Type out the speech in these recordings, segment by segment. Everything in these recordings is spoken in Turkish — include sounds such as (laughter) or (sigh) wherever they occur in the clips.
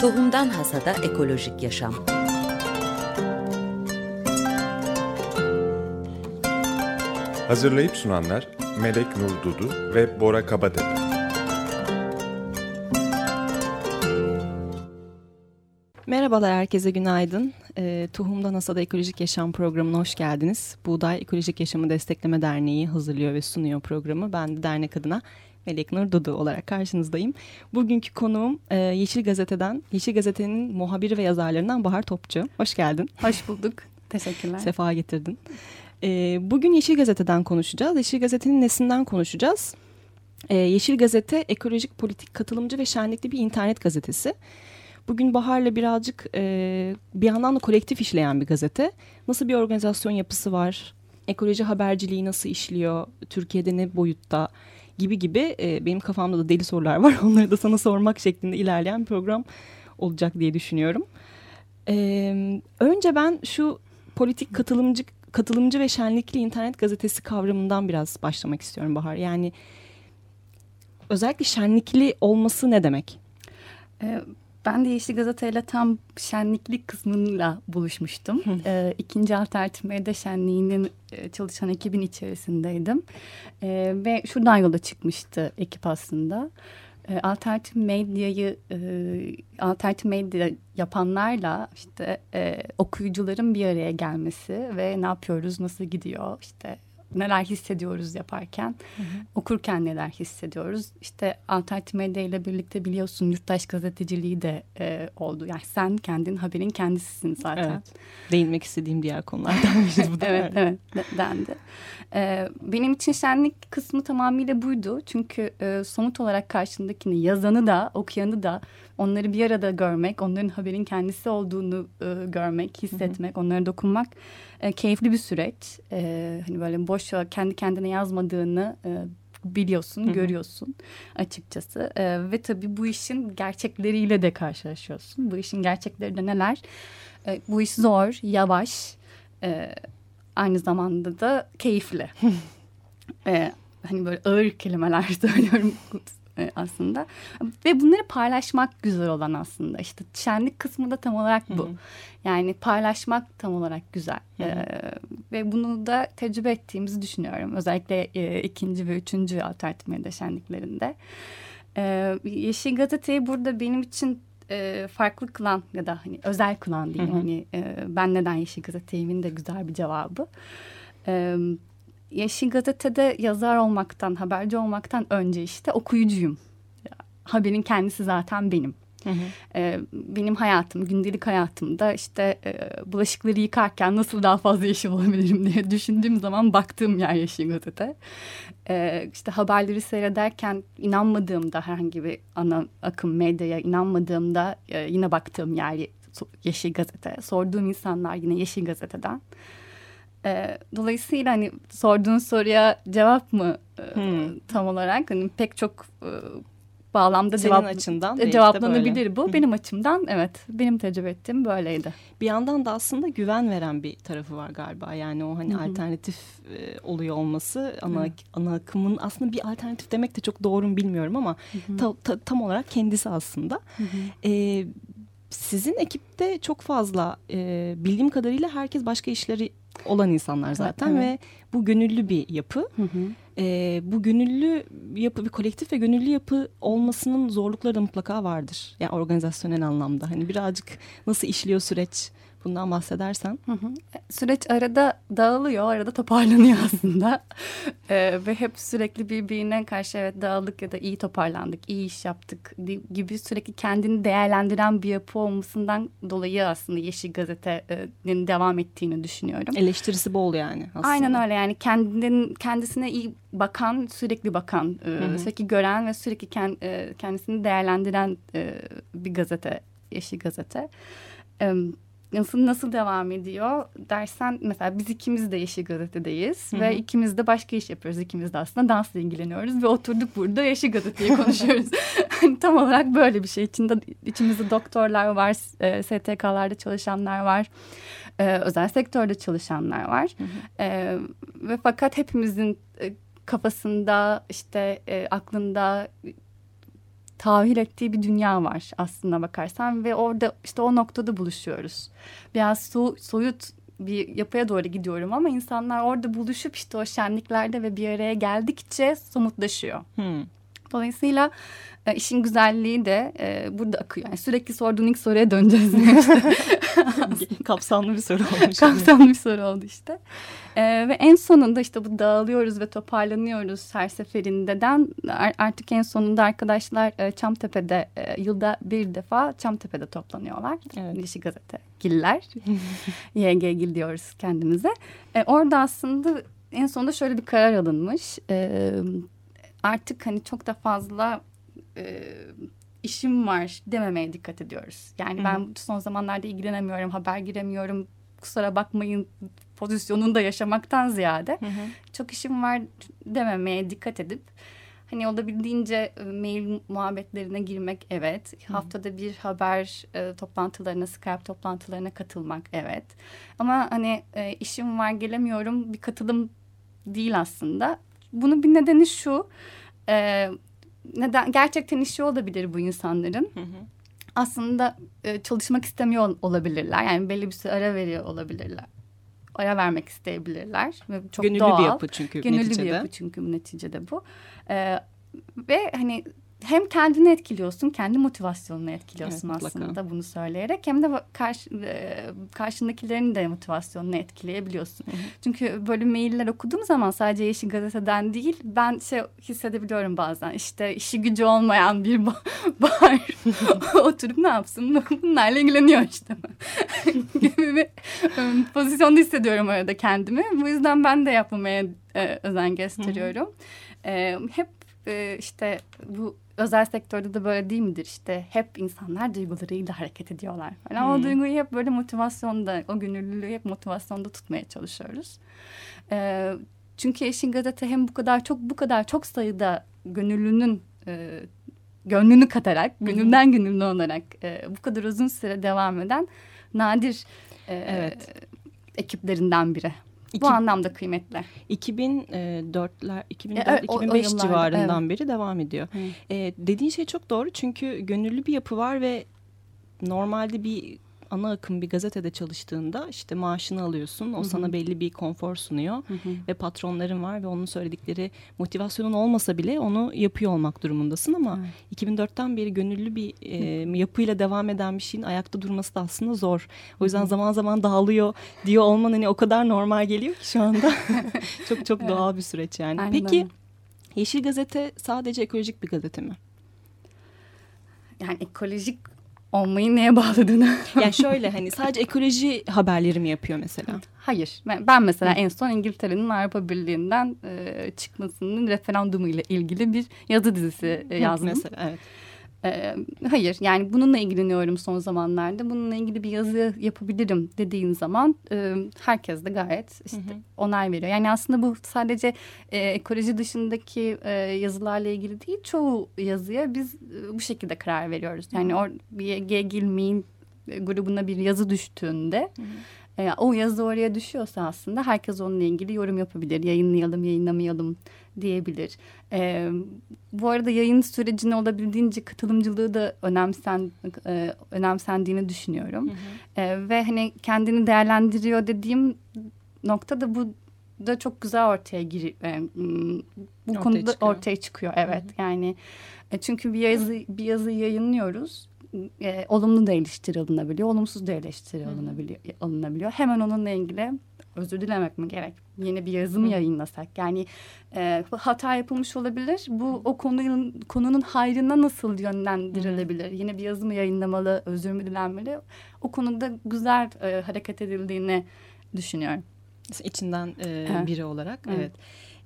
Tohumdan Hasada Ekolojik Yaşam Hazırlayıp sunanlar Melek Nur Dudu ve Bora Kabadepe. Merhabalar herkese günaydın. E, Tohumdan Hasada Ekolojik Yaşam programına hoş geldiniz. Buğday Ekolojik Yaşamı Destekleme Derneği hazırlıyor ve sunuyor programı. Ben de dernek adına Melek Nur Dudu olarak karşınızdayım. Bugünkü konuğum e, Yeşil Gazete'den, Yeşil Gazete'nin muhabiri ve yazarlarından Bahar Topçu. Hoş geldin. Hoş bulduk. (laughs) Teşekkürler. Sefa getirdin. E, bugün Yeşil Gazete'den konuşacağız. Yeşil Gazete'nin nesinden konuşacağız? E, Yeşil Gazete ekolojik politik katılımcı ve şenlikli bir internet gazetesi. Bugün Bahar'la birazcık e, bir yandan da kolektif işleyen bir gazete. Nasıl bir organizasyon yapısı var? Ekoloji haberciliği nasıl işliyor? Türkiye'de ne boyutta? Gibi gibi e, benim kafamda da deli sorular var. (laughs) Onları da sana sormak şeklinde ilerleyen program olacak diye düşünüyorum. E, önce ben şu politik katılımcı katılımcı ve şenlikli internet gazetesi kavramından biraz başlamak istiyorum Bahar. Yani özellikle şenlikli olması ne demek? Ee, ben de Yeşil Gazete ile tam şenlikli kısmıyla buluşmuştum. ee, ikinci Alternatif Medya Şenliği'nin e, çalışan ekibin içerisindeydim. Ee, ve şuradan yola çıkmıştı ekip aslında. Ee, alternatif medyayı, e, alternatif medya yapanlarla işte e, okuyucuların bir araya gelmesi ve ne yapıyoruz, nasıl gidiyor, işte neler hissediyoruz yaparken, hı hı. okurken neler hissediyoruz. İşte alternatif medya ile birlikte biliyorsun yurttaş gazeteciliği de e, oldu. Yani sen kendin haberin kendisisin zaten. Evet. Değinmek istediğim diğer konulardan biri bu da. (laughs) evet, evet dendi. E, benim için şenlik kısmı tamamıyla buydu. Çünkü e, somut olarak karşındakini yazanı da okuyanı da onları bir arada görmek, onların haberin kendisi olduğunu e, görmek, hissetmek, hı hı. onlara dokunmak e, keyifli bir süreç. E, hani böyle boş kendi kendine yazmadığını e, biliyorsun, hı hı. görüyorsun açıkçası. E, ve tabii bu işin gerçekleriyle de karşılaşıyorsun. Bu işin gerçekleri de neler? E, bu iş zor, yavaş, e, aynı zamanda da keyifli. (laughs) e, hani böyle ağır kelimeler (laughs) söylüyorum e, aslında. Ve bunları paylaşmak güzel olan aslında. İşte şenlik kısmı da tam olarak bu. Hı hı. Yani paylaşmak tam olarak güzel. Hı hı. Ee, ve bunu da tecrübe ettiğimizi düşünüyorum. Özellikle e, ikinci ve üçüncü alternatif medya şenliklerinde. Yeşil Gazete'yi burada benim için e, farklı kılan ya da hani özel kılan diyeyim. Hı hı. Hani e, ben neden Yeşil Gazete'yimin de güzel bir cevabı. Evet Yeşil Gazete'de yazar olmaktan, haberci olmaktan önce işte okuyucuyum. Haberin kendisi zaten benim. Hı hı. Ee, benim hayatım, gündelik hayatımda işte e, bulaşıkları yıkarken nasıl daha fazla yeşil olabilirim diye düşündüğüm zaman baktığım yer Yeşil Gazete. Ee, işte haberleri seyrederken inanmadığımda herhangi bir ana akım medyaya inanmadığımda e, yine baktığım yer Yeşil Gazete. Sorduğum insanlar yine Yeşil Gazete'den. E, dolayısıyla hani sorduğun soruya cevap mı e, hmm. tam olarak hani pek çok e, bağlamda Senin cevap, açından e, cevaplanabilir bu. Benim açımdan evet benim tecrübe ettiğim böyleydi. Bir yandan da aslında güven veren bir tarafı var galiba. Yani o hani Hı -hı. alternatif e, oluyor olması ana, Hı. ana akımın aslında bir alternatif demek de çok doğru mu bilmiyorum ama ta, ta, tam olarak kendisi aslında. Hı -hı. E, sizin ekipte çok fazla e, bildiğim kadarıyla herkes başka işleri olan insanlar zaten evet. ve bu gönüllü bir yapı. Hı hı. E, bu gönüllü yapı bir kolektif ve gönüllü yapı olmasının zorlukları da mutlaka vardır. Yani organizasyonel anlamda. Hani birazcık nasıl işliyor süreç bundan bahsedersen. Hı hı. Süreç arada dağılıyor, arada toparlanıyor (laughs) aslında. ee, ve hep sürekli birbirine karşı evet dağıldık ya da iyi toparlandık, iyi iş yaptık gibi sürekli kendini değerlendiren bir yapı olmasından dolayı aslında Yeşil Gazete'nin devam ettiğini düşünüyorum. Eleştirisi bol yani aslında. Aynen öyle yani kendinin kendisine iyi bakan, sürekli bakan, hı hı. sürekli gören ve sürekli kendisini değerlendiren bir gazete, Yeşil Gazete. Evet nasıl nasıl devam ediyor dersen mesela biz ikimiz de Yeşil Gazete'deyiz Hı -hı. ve ikimiz de başka iş yapıyoruz. İkimiz de aslında dansla ilgileniyoruz ve oturduk burada Yeşil Gazete'yi (laughs) konuşuyoruz. Hani tam olarak böyle bir şey. İçinde, içimizde doktorlar var, e, STK'larda çalışanlar var, e, özel sektörde çalışanlar var. E, ve fakat hepimizin e, kafasında işte e, aklında tahil ettiği bir dünya var aslında bakarsan ve orada işte o noktada buluşuyoruz. Biraz so soyut bir yapıya doğru gidiyorum ama insanlar orada buluşup işte o şenliklerde ve bir araya geldikçe somutlaşıyor. Hmm. Dolayısıyla e, işin güzelliği de e, burada akıyor. Yani sürekli sorduğun ilk soruya döneceğiz. (laughs) (laughs) Kapsamlı bir soru olmuş. Kapsamlı bir soru oldu işte. E, ve en sonunda işte bu dağılıyoruz ve toparlanıyoruz her seferindeden. Artık en sonunda arkadaşlar e, Çamtepe'de e, yılda bir defa Çamtepe'de toplanıyorlar. Evet. Yeşil Gazete Giller. (laughs) YG Gil diyoruz kendimize. E, orada aslında en sonunda şöyle bir karar alınmış. E, artık hani çok da fazla e, işim var dememeye dikkat ediyoruz. Yani Hı-hı. ben son zamanlarda ilgilenemiyorum, haber giremiyorum, kusura bakmayın pozisyonunda yaşamaktan ziyade Hı-hı. çok işim var dememeye dikkat edip hani olabildiğince e, mail muhabbetlerine girmek evet. Hı. Haftada bir haber e, toplantılarına, Skype toplantılarına katılmak evet. Ama hani e, işim var gelemiyorum bir katılım değil aslında. Bunun bir nedeni şu. E, neden gerçekten işi olabilir bu insanların. Hı hı. Aslında e, çalışmak istemiyor olabilirler. Yani belli bir süre ara veriyor olabilirler. Ara vermek isteyebilirler. Ve çok Gönüllü doğal. bir yapı çünkü Gönüllü neticede. bir yapı çünkü neticede bu. E, ve hani hem kendini etkiliyorsun, kendi motivasyonunu etkiliyorsun evet, aslında bunu söyleyerek. Hem de karşı, e, karşındakilerin de motivasyonunu etkileyebiliyorsun. Hı hı. Çünkü böyle mailler okuduğum zaman sadece Yeşil Gazete'den değil, ben şey hissedebiliyorum bazen. İşte işi gücü olmayan bir bahar (laughs) (laughs) oturup ne yapsın? Bunlarla ilgileniyor işte. (laughs) gibi bir pozisyonda hissediyorum arada kendimi. Bu yüzden ben de yapmamaya e, özen gösteriyorum. Hı hı. E, hep e, işte bu özel sektörde de böyle değil midir işte hep insanlar duygularıyla hareket ediyorlar falan. Hmm. O duyguyu hep böyle motivasyonda o gönüllülüğü hep motivasyonda tutmaya çalışıyoruz. Ee, çünkü Eşin Gazete hem bu kadar çok bu kadar çok sayıda gönüllünün e, gönlünü katarak, gönülden gönüllü olarak e, bu kadar uzun süre devam eden nadir e, evet. ekiplerinden biri. İki, Bu anlamda kıymetli. 2004'ler 2004 2005 o, o civarından evet. beri devam ediyor. Ee, dediğin şey çok doğru çünkü gönüllü bir yapı var ve normalde bir ana akım bir gazetede çalıştığında işte maaşını alıyorsun. O Hı -hı. sana belli bir konfor sunuyor Hı -hı. ve patronların var ve onun söyledikleri motivasyonun olmasa bile onu yapıyor olmak durumundasın ama evet. 2004'ten beri gönüllü bir e, yapıyla devam eden bir şeyin ayakta durması da aslında zor. O yüzden Hı -hı. zaman zaman dağılıyor diyor olman hani o kadar normal geliyor ki şu anda. (laughs) çok çok evet. doğal bir süreç yani. Aynen. Peki Yeşil Gazete sadece ekolojik bir gazete mi? Yani ekolojik olmayı neye bağladığını. (laughs) yani şöyle hani (laughs) sadece ekoloji haberleri mi yapıyor mesela? Hayır. Ben, mesela en son İngiltere'nin Avrupa Birliği'nden e, çıkmasının referandumu ile ilgili bir yazı dizisi yazdım. Mesela evet. Ee, hayır yani bununla ilgileniyorum son zamanlarda. Bununla ilgili bir yazı yapabilirim dediğin zaman e, herkes de gayet işte hı hı. onay veriyor. Yani aslında bu sadece e, ekoloji dışındaki e, yazılarla ilgili değil. Çoğu yazıya biz e, bu şekilde karar veriyoruz. Yani or, bir Gegilme'in grubuna bir yazı düştüğünde... Hı hı e, o yazı oraya düşüyorsa aslında herkes onunla ilgili yorum yapabilir. Yayınlayalım, yayınlamayalım diyebilir. E, bu arada yayın sürecine olabildiğince katılımcılığı da önemsen e, önemsendiğini düşünüyorum. Hı hı. E, ve hani kendini değerlendiriyor dediğim nokta da bu da çok güzel ortaya giriyor. E, bu ortaya konuda çıkıyor. ortaya çıkıyor. Evet. Hı hı. Yani e, çünkü bir yazı bir yazı yayınlıyoruz e, olumlu da eleştiri alınabiliyor, olumsuz da eleştiri alınabiliyor, alınabiliyor. Hemen onunla ilgili özür dilemek mi gerek? Yeni bir yazı mı yayınlasak? Yani e, hata yapılmış olabilir. Bu o konunun konunun hayrına nasıl yönlendirilebilir? Yeni bir yazı mı yayınlamalı, özür mü dilenmeli? O konuda güzel e, hareket edildiğini düşünüyorum. İçinden e, evet. biri olarak. Evet. evet.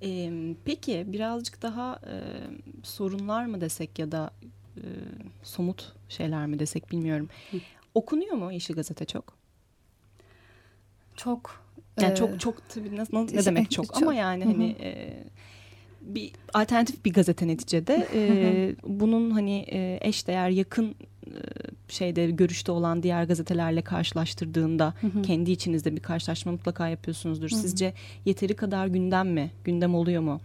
E, peki birazcık daha e, sorunlar mı desek ya da e, somut şeyler mi desek bilmiyorum. Hı. Okunuyor mu Yeşil Gazete çok? Çok. Yani e, çok çok tabii nasıl, ne demek (laughs) çok, çok. ama yani hani e, bir alternatif bir gazete neticede e, bunun hani e, eş değer yakın e, şeyde görüşte olan diğer gazetelerle karşılaştırdığında kendi içinizde bir karşılaşma mutlaka yapıyorsunuzdur. Sizce yeteri kadar gündem mi? Gündem oluyor mu?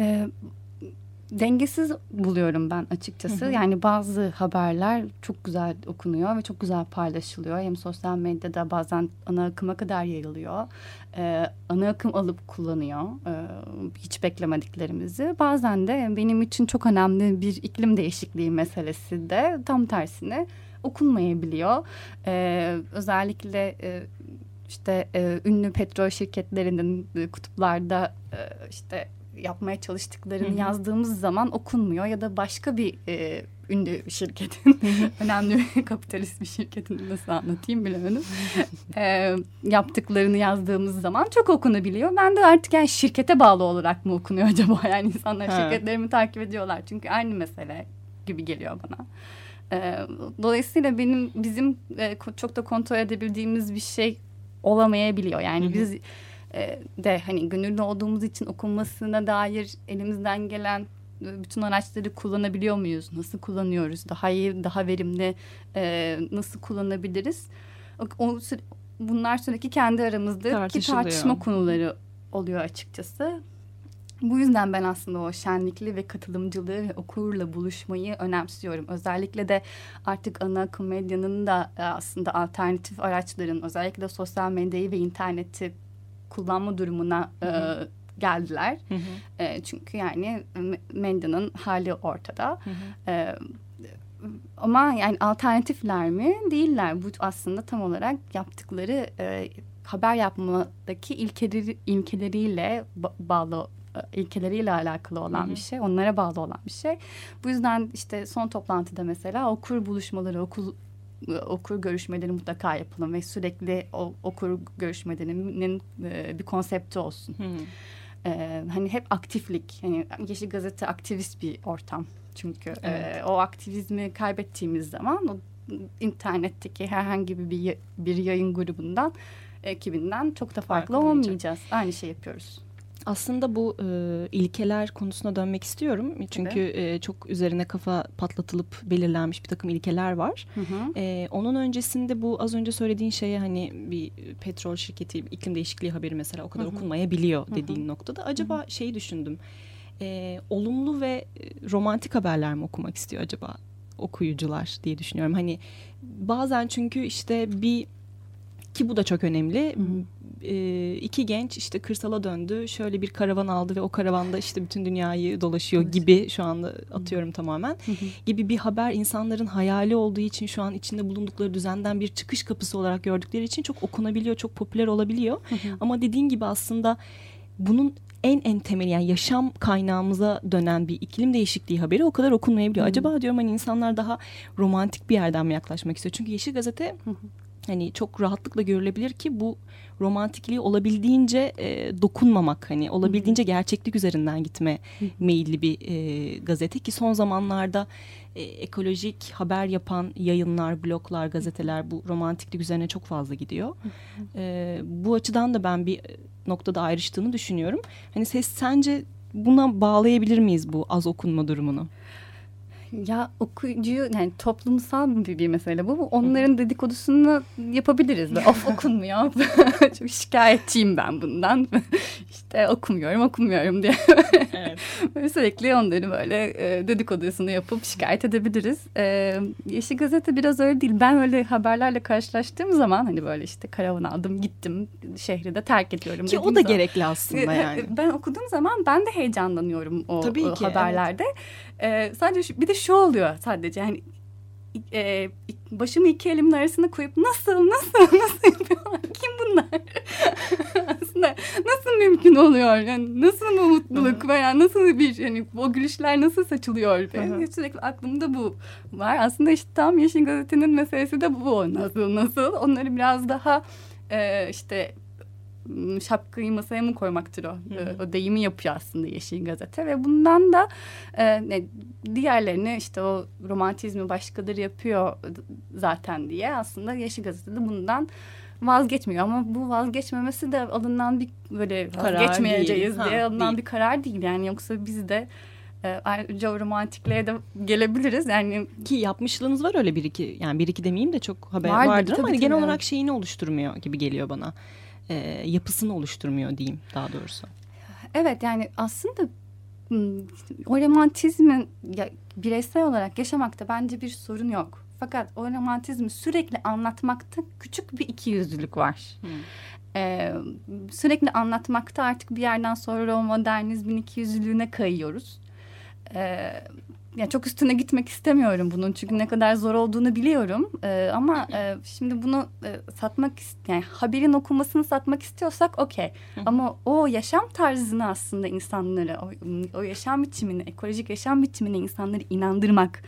E, dengesiz buluyorum ben açıkçası. Hı hı. Yani bazı haberler çok güzel okunuyor ve çok güzel paylaşılıyor. Hem sosyal medyada bazen ana akıma kadar yayılıyor. Ee, ana akım alıp kullanıyor ee, hiç beklemediklerimizi. Bazen de benim için çok önemli bir iklim değişikliği meselesi de tam tersine okunmayabiliyor. Ee, özellikle e, işte e, ünlü petrol şirketlerinin e, kutuplarda e, işte yapmaya çalıştıklarını Hı-hı. yazdığımız zaman okunmuyor ya da başka bir e, ünlü şirketin (laughs) önemli bir kapitalist bir şirketin nasıl anlatayım bilemedim (laughs) e, yaptıklarını yazdığımız zaman çok okunabiliyor. Ben de artık yani şirkete bağlı olarak mı okunuyor (laughs) acaba yani insanlar ha. şirketlerimi takip ediyorlar çünkü aynı mesele gibi geliyor bana. E, dolayısıyla benim bizim e, çok da kontrol edebildiğimiz bir şey olamayabiliyor. Yani Hı-hı. biz e, de hani gönüllü olduğumuz için okunmasına dair elimizden gelen e, bütün araçları kullanabiliyor muyuz? Nasıl kullanıyoruz? Daha iyi, daha verimli e, nasıl kullanabiliriz? O, bunlar sürekli kendi aramızdaki tartışma konuları oluyor açıkçası. Bu yüzden ben aslında o şenlikli ve katılımcılığı ve okurla buluşmayı önemsiyorum. Özellikle de artık ana akım medyanın da aslında alternatif araçların özellikle sosyal medyayı ve interneti kullanma durumuna. E, geldiler. Hı hı. E, çünkü yani medyanın hali ortada. Hı hı. E, ama yani alternatifler mi? Değiller. Bu aslında tam olarak yaptıkları e, haber yapmadaki ilkeleri, ilkeleriyle bağlı e, ilkeleriyle alakalı olan Hı-hı. bir şey. Onlara bağlı olan bir şey. Bu yüzden işte son toplantıda mesela okur buluşmaları, okul okur görüşmeleri mutlaka yapalım ve sürekli o, okur görüşmelerinin e, bir konsepti olsun. E, hani hep aktiflik. Hani Yeşil Gazete aktivist bir ortam. Çünkü evet. e, o aktivizmi kaybettiğimiz zaman o internetteki herhangi bir bir yayın grubundan ekibinden çok da farklı olmayacağız. Aynı şey yapıyoruz. Aslında bu e, ilkeler konusuna dönmek istiyorum. Çünkü e, çok üzerine kafa patlatılıp belirlenmiş bir takım ilkeler var. Hı hı. E, onun öncesinde bu az önce söylediğin şeye hani bir petrol şirketi iklim değişikliği haberi mesela o kadar hı hı. okunmayabiliyor dediğin hı hı. noktada. Acaba hı hı. şeyi düşündüm. E, olumlu ve romantik haberler mi okumak istiyor acaba okuyucular diye düşünüyorum. Hani bazen çünkü işte bir ki bu da çok önemli. E, iki genç işte kırsala döndü. Şöyle bir karavan aldı ve o karavanda işte bütün dünyayı dolaşıyor evet. gibi şu anda atıyorum Hı. tamamen. Hı hı. Gibi bir haber insanların hayali olduğu için şu an içinde bulundukları düzenden bir çıkış kapısı olarak gördükleri için çok okunabiliyor, çok popüler olabiliyor. Hı hı. Ama dediğin gibi aslında bunun en en temel yani yaşam kaynağımıza dönen bir iklim değişikliği haberi o kadar okunmayabiliyor. Hı. Acaba diyorum hani insanlar daha romantik bir yerden mi yaklaşmak istiyor? Çünkü Yeşil Gazete hani çok rahatlıkla görülebilir ki bu romantikliği olabildiğince e, dokunmamak hani olabildiğince gerçeklik üzerinden gitme meyilli bir e, gazete ki son zamanlarda e, ekolojik haber yapan yayınlar, bloglar, gazeteler bu romantiklik üzerine çok fazla gidiyor. E, bu açıdan da ben bir noktada ayrıştığını düşünüyorum. Hani ses sence buna bağlayabilir miyiz bu az okunma durumunu? Ya okuyucuyu yani toplumsal bir, bir mesele bu. Onların dedikodusunu yapabiliriz. (laughs) of okunmuyor. (laughs) Çok şikayetçiyim ben bundan. (laughs) işte okumuyorum okumuyorum diye. evet. böyle sürekli onları böyle e, dedikodusunu yapıp şikayet edebiliriz. E, Yeşil Gazete biraz öyle değil. Ben öyle haberlerle karşılaştığım zaman hani böyle işte karavan aldım gittim şehri de terk ediyorum. Ki o da zaman. gerekli aslında yani. Ben okuduğum zaman ben de heyecanlanıyorum o, Tabii ki, o haberlerde. Evet. E, sadece bir de şu oluyor sadece hani e, başımı iki elimin arasında koyup nasıl nasıl (laughs) nasıl yapıyorlar? Kim bunlar? (laughs) Aslında nasıl mümkün oluyor? Yani nasıl bu mutluluk veya nasıl bir hani o gülüşler nasıl saçılıyor? Benim sürekli aklımda bu var. Aslında işte tam Yeşil Gazete'nin meselesi de bu. Nasıl nasıl? Onları biraz daha e, işte şapkayı masaya mı koymaktır o? Hı O deyimi yapıyor aslında Yeşil Gazete ve bundan da e, ne, diğerlerini işte o romantizmi başkaları yapıyor zaten diye aslında Yeşil Gazete de bundan vazgeçmiyor ama bu vazgeçmemesi de alınan bir böyle karar vazgeçmeyeceğiz değil. diye ha, alınan değil. bir karar değil yani yoksa biz de e, ayrıca romantikliğe de gelebiliriz. Yani ki yapmışlığınız var öyle bir iki yani bir iki demeyeyim de çok haber vardır, vardır ama hani genel olarak şeyini oluşturmuyor gibi geliyor bana e, yapısını oluşturmuyor diyeyim daha doğrusu. Evet yani aslında hmm, o romantizmin ya, bireysel olarak yaşamakta bence bir sorun yok. Fakat o romantizmi sürekli anlatmakta küçük bir ikiyüzlülük var. Hmm. Ee, sürekli anlatmakta artık bir yerden sonra o modernizmin ikiyüzlülüğüne kayıyoruz. Ee, yani çok üstüne gitmek istemiyorum bunun çünkü ne kadar zor olduğunu biliyorum. Ee, ama e, şimdi bunu e, satmak yani haberin okunmasını satmak istiyorsak okey. Ama o yaşam tarzını aslında insanlara o, o yaşam biçimini, ekolojik yaşam biçimine insanları inandırmak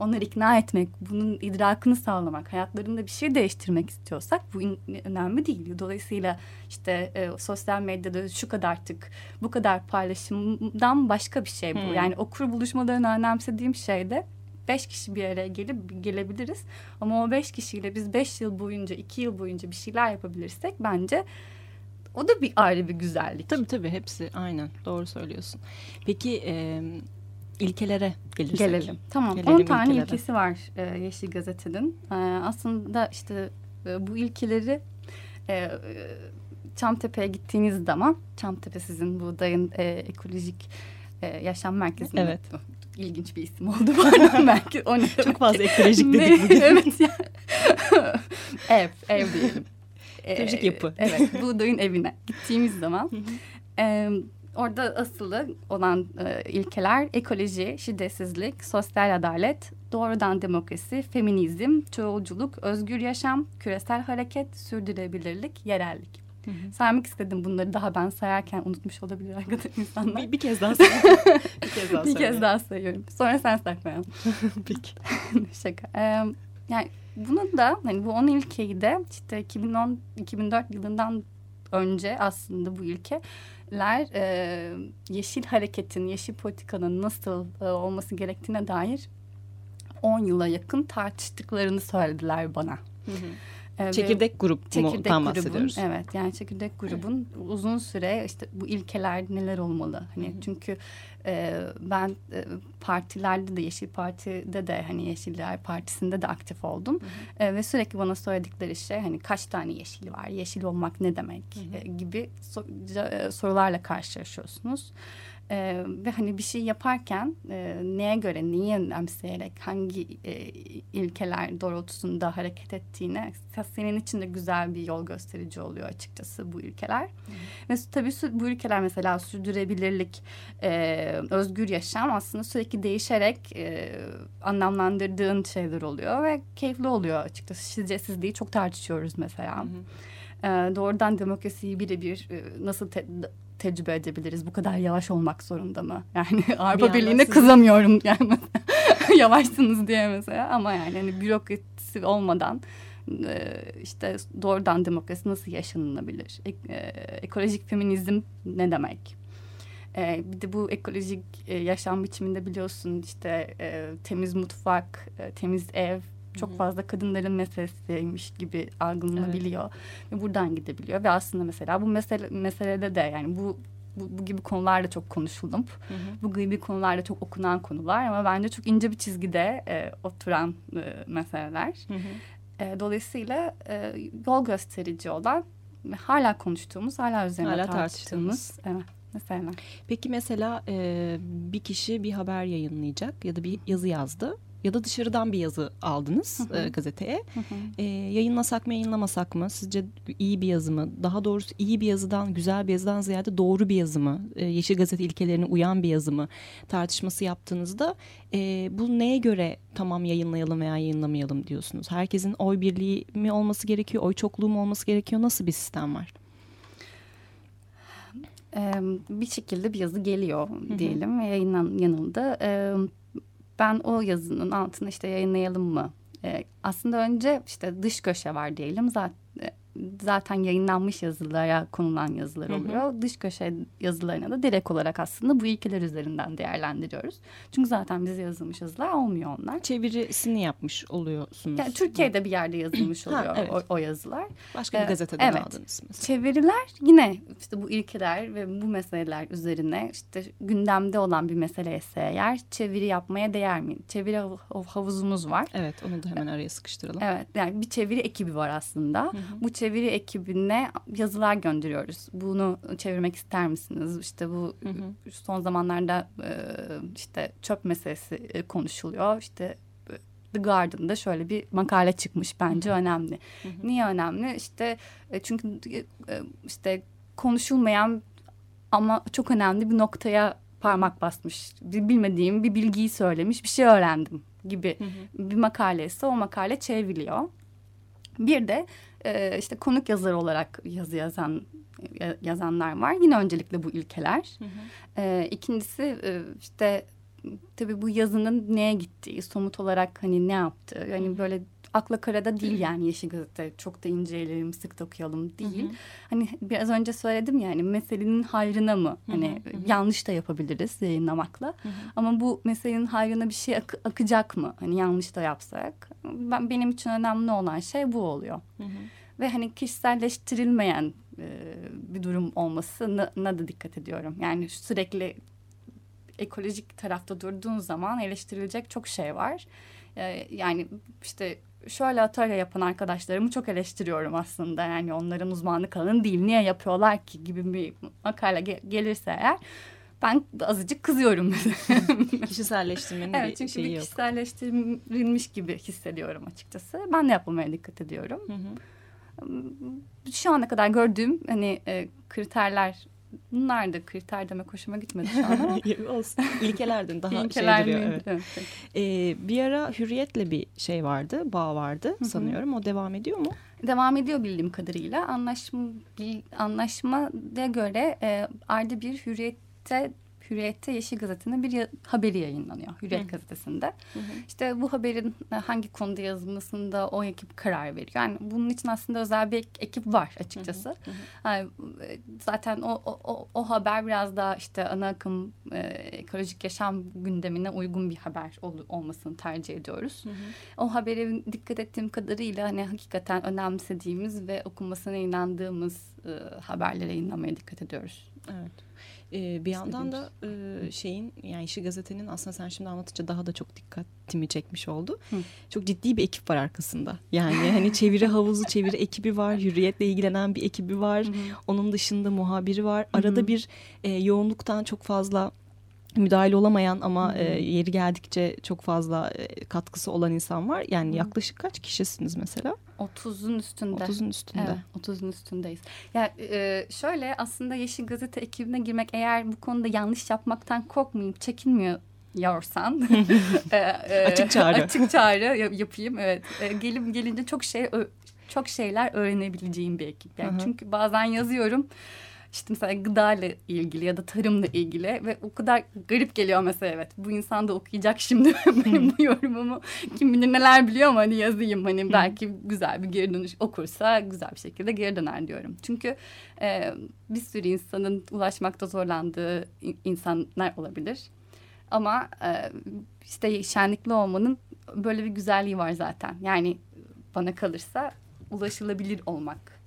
onları ikna etmek, bunun idrakını sağlamak, hayatlarında bir şey değiştirmek istiyorsak bu önemli değil. Dolayısıyla işte e, sosyal medyada şu kadar tık, bu kadar paylaşımdan başka bir şey bu. Hmm. Yani okur buluşmalarını önemsediğim şey de beş kişi bir araya gelip gelebiliriz. Ama o beş kişiyle biz beş yıl boyunca, iki yıl boyunca bir şeyler yapabilirsek bence o da bir ayrı bir güzellik. Tabii tabii hepsi aynen doğru söylüyorsun. Peki e, ilkelere gelirsek. Gelelim. Tamam. Gelelim 10 tane ilkelere. ilkesi var e, Yeşil Gazete'nin. E, aslında işte e, bu ilkeleri e, Çamtepe'ye gittiğiniz zaman Çamtepe sizin bu dayın e, ekolojik e, yaşam merkezinde. Evet. İlginç bir isim oldu pardon (laughs) belki. O ne Çok fazla ekolojik dedik bugün. (laughs) evet. (laughs) Ev, ev diyelim. Ekolojik yapı. Evet, bu dayın evine gittiğimiz zaman... e, orada asılı olan e, ilkeler ekoloji, şiddetsizlik, sosyal adalet, doğrudan demokrasi, feminizm, çoğulculuk, özgür yaşam, küresel hareket, sürdürülebilirlik, yerellik. Hı hı. Saymak istedim bunları daha ben sayarken unutmuş olabilir arkadaşlar insanlar. Bir, bir kez daha sayıyorum. (laughs) bir kez daha, bir kez daha sayıyorum. Sonra sen saklayalım. (laughs) Peki. (laughs) Şaka. Ee, yani bunu da hani bu 10 ilkeyi de işte 2010 2004 yılından önce aslında bu ilke ler e, yeşil hareketin, yeşil politikanın nasıl e, olması gerektiğine dair 10 yıla yakın tartıştıklarını söylediler bana. Hı hı. Çekirdek gruptan bahsediyoruz. Evet yani çekirdek grubun uzun süre işte bu ilkeler neler olmalı? Hani Hı -hı. çünkü e, ben e, partilerde de Yeşil Parti'de de hani Yeşiller Partisi'nde de aktif oldum. Hı -hı. E, ve sürekli bana söyledikleri şey hani kaç tane yeşil var? Yeşil olmak ne demek? Hı -hı. E, gibi so e, sorularla karşılaşıyorsunuz. Ee, ve hani bir şey yaparken e, neye göre, neyi önemseyerek, hangi e, ilkeler doğrultusunda hareket ettiğine senin için de güzel bir yol gösterici oluyor açıkçası bu ilkeler. Hı. Ve tabii bu ülkeler mesela sürdürülebilirlik, e, özgür yaşam aslında sürekli değişerek e, anlamlandırdığın şeyler oluyor ve keyifli oluyor açıkçası. Şiddetsizliği çok tartışıyoruz mesela. Hı hı. E, doğrudan demokrasiyi birebir e, nasıl te tecrübe edebiliriz? Bu kadar yavaş olmak zorunda mı? (laughs) Yani Avrupa Birliği'ne kızamıyorum (laughs) yani yavaşsınız diye mesela ama yani hani bürokrasi olmadan e, işte doğrudan demokrasi nasıl yaşanılabilir? E, ekolojik feminizm ne demek? E, bir de bu ekolojik yaşam biçiminde biliyorsun işte temiz mutfak, temiz ev, çok fazla kadınların meselesiymiş gibi algılanabiliyor evet. ve buradan gidebiliyor ve aslında mesela bu mesele meselede de yani bu bu, bu gibi konular da çok. Hı hı. Bu gibi konular da çok okunan konular ama bence çok ince bir çizgide e, oturan e, meseleler. Hı hı. E, dolayısıyla e, yol gösterici olan hala konuştuğumuz, hala üzerine hala tartıştığımız, evet, mesela. Peki mesela e, bir kişi bir haber yayınlayacak ya da bir yazı yazdı ya da dışarıdan bir yazı aldınız hı hı. E, gazeteye. Hı hı. E, yayınlasak mı yayınlamasak mı? Sizce iyi bir yazı mı? Daha doğrusu iyi bir yazıdan, güzel bir yazıdan ziyade doğru bir yazı mı? E, Yeşil Gazete ilkelerine uyan bir yazı mı? Tartışması yaptığınızda e, bu neye göre tamam yayınlayalım veya yayınlamayalım diyorsunuz? Herkesin oy birliği mi olması gerekiyor? Oy çokluğu mu olması gerekiyor? Nasıl bir sistem var? bir şekilde bir yazı geliyor diyelim ve yayınlan yanıldı ben o yazının altına işte yayınlayalım mı? Ee, aslında önce işte dış köşe var diyelim zaten zaten yayınlanmış yazılara konulan yazılar oluyor. Hı hı. Dış köşe yazılarına da direkt olarak aslında bu ilkeler üzerinden değerlendiriyoruz. Çünkü zaten bize yazılmış yazılar olmuyor onlar. Çevirisini yapmış oluyorsunuz. Yani Türkiye'de bir yerde yazılmış (clears throat) oluyor ha, evet. o, o yazılar. Başka bir ee, gazeteden evet. aldınız mesela. Çeviriler yine işte bu ilkeler ve bu meseleler üzerine işte gündemde olan bir meseleyse eğer çeviri yapmaya değer mi? Çeviri havuzumuz var. Evet onu da hemen araya sıkıştıralım. Evet yani bir çeviri ekibi var aslında. Hı hı. Bu çeviri ekibine yazılar gönderiyoruz. Bunu çevirmek ister misiniz? İşte bu hı hı. son zamanlarda e, işte çöp meselesi e, konuşuluyor. İşte The Garden'da şöyle bir makale çıkmış bence hı hı. önemli. Hı hı. Niye önemli? İşte e, çünkü e, işte konuşulmayan ama çok önemli bir noktaya parmak basmış. Bilmediğim bir bilgiyi söylemiş, bir şey öğrendim gibi hı hı. bir makalesi o makale çevriliyor. Bir de e, işte konuk yazar olarak yazı yazan yazanlar var. Yine öncelikle bu ilkeler. Hı hı. E, ikincisi e, işte tabii bu yazının neye gittiği, somut olarak hani ne yaptığı. Yani böyle akla karada değil yani Yeşil Gazete. Çok da inceleyelim, sık da okuyalım değil. Hı hı. Hani biraz önce söyledim yani meselenin hayrına mı? Hani hı hı. yanlış da yapabiliriz yayınlamakla. Hı hı. Ama bu meselenin hayrına bir şey ak akacak mı? Hani yanlış da yapsak. Ben benim için önemli olan şey bu oluyor. Hı hı. Ve hani kişiselleştirilmeyen e, bir durum olmasına da dikkat ediyorum. Yani sürekli ekolojik tarafta durduğun zaman eleştirilecek çok şey var. E, yani işte şöyle atölye yapan arkadaşlarımı çok eleştiriyorum aslında. Yani onların uzmanlık alanı değil. Niye yapıyorlar ki gibi bir makale ge gelirse eğer ben azıcık kızıyorum. (laughs) Kişiselleştirmenin evet, bir şeyi bir yok. kişiselleştirilmiş gibi hissediyorum açıkçası. Ben de yapmamaya dikkat ediyorum. Hı hı. Şu ana kadar gördüğüm hani e, kriterler Bunlar da kriter demek hoşuma gitmedi şu an ama. (laughs) Olsun. İlkelerden daha İlkeler şey duruyor. Evet. Ee, bir ara Hürriyet'le bir şey vardı, bağ vardı Hı -hı. sanıyorum. O devam ediyor mu? Devam ediyor bildiğim kadarıyla. Anlaşma, anlaşmaya göre e, ayda bir Hürriyet'te Hürriyet'te Yeşil Gazete'nin bir haberi yayınlanıyor. Hürriyet Hı. Gazetesi'nde. Hı hı. İşte bu haberin e, hangi konuda yazılmasında o ekip karar veriyor. Yani bunun için aslında özel bir ekip var açıkçası. Hı hı. Yani, zaten o, o, o haber biraz daha işte ana akım e, ekolojik yaşam gündemine uygun bir haber ol, olmasını tercih ediyoruz. Hı hı. O habere dikkat ettiğim kadarıyla hani hakikaten önemsediğimiz ve okunmasına inandığımız e, haberlere yayınlamaya dikkat ediyoruz. Evet. Ee, bir yandan da e, şeyin yani işi gazetenin aslında sen şimdi anlatınca daha da çok dikkatimi çekmiş oldu. Hı. Çok ciddi bir ekip var arkasında. Yani hani (laughs) çeviri havuzu, çeviri ekibi var, hürriyetle ilgilenen bir ekibi var. Hı. Onun dışında muhabiri var. Arada Hı. bir e, yoğunluktan çok fazla müdahale olamayan ama e, yeri geldikçe çok fazla e, katkısı olan insan var. Yani Hı. yaklaşık kaç kişisiniz mesela? 30'un üstünde. 30'un üstünde. Evet, 30'un üstündeyiz. Ya e, şöyle aslında Yeşil Gazete ekibine girmek eğer bu konuda yanlış yapmaktan korkmayıp çekinmiyor yorsan (laughs) (laughs) e, e, açık çağrı açık çağrı yapayım evet e, gelim gelince çok şey çok şeyler öğrenebileceğim bir ekip yani Hı -hı. çünkü bazen yazıyorum işte mesela gıda ile ilgili ya da tarımla ilgili ve o kadar garip geliyor mesela evet bu insan da okuyacak şimdi (laughs) benim bu yorumumu kim bilir neler biliyor ama hani yazayım hani belki güzel bir geri dönüş okursa güzel bir şekilde geri döner diyorum. Çünkü e, bir sürü insanın ulaşmakta zorlandığı insanlar olabilir. Ama e, işte şenlikli olmanın böyle bir güzelliği var zaten. Yani bana kalırsa ulaşılabilir olmak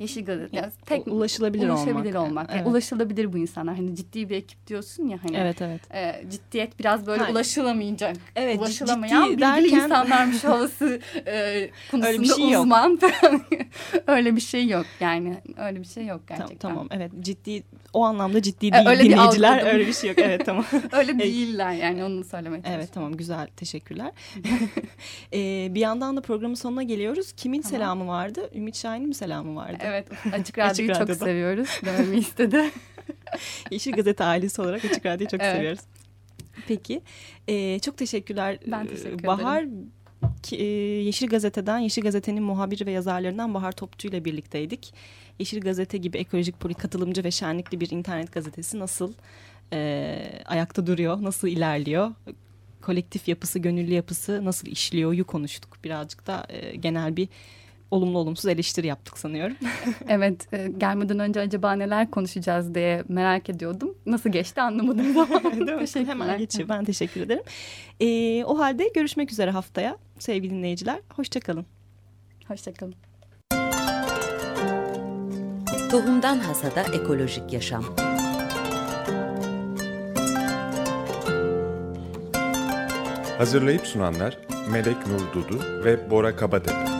Yeşil Gazete. Yani tek ulaşılabilir, ulaşabilir olmak. olmak. Evet. Yani ulaşılabilir bu insanlar. Hani ciddi bir ekip diyorsun ya hani. Evet evet. E, ciddiyet biraz böyle Hayır. ulaşılamayacak. Evet. Ulaşılamayan ciddi bilgili derken... insanlarmış (laughs) olası e, konusunda öyle bir şey uzman. Yok. (laughs) öyle bir şey yok yani. Öyle bir şey yok gerçekten. Tamam, tamam evet ciddi o anlamda ciddi e, değil öyle dinleyiciler. Bir öyle bir şey yok. Evet tamam. (laughs) öyle değiller yani onu söylemek Evet tamam güzel teşekkürler. ee, bir yandan da programın sonuna geliyoruz. Kimin tamam. selamı vardı? Ümit Şahin'in mi selamı vardı? Evet Açık (laughs) Radyo'yu çok seviyoruz. Dememi istedi. (laughs) Yeşil Gazete ailesi olarak Açık Radyo'yu çok evet. seviyoruz. Peki. Ee, çok teşekkürler. Ben teşekkür Bahar, ederim. Bahar e, Yeşil Gazete'den, Yeşil Gazete'nin muhabiri ve yazarlarından Bahar Topçu ile birlikteydik. Yeşil Gazete gibi ekolojik poli katılımcı ve şenlikli bir internet gazetesi nasıl e, ayakta duruyor, nasıl ilerliyor? Kolektif yapısı, gönüllü yapısı nasıl işliyor? konuştuk. Birazcık da e, genel bir olumlu olumsuz eleştiri yaptık sanıyorum. (laughs) evet e, gelmeden önce acaba neler konuşacağız diye merak ediyordum. Nasıl geçti anlamadım (laughs) ama. Hemen geçiyor ben teşekkür ederim. E, o halde görüşmek üzere haftaya sevgili dinleyiciler. Hoşçakalın. Hoşçakalın. Tohumdan Hasada Ekolojik Yaşam Hazırlayıp sunanlar Melek Nur Dudu ve Bora Kabatepe.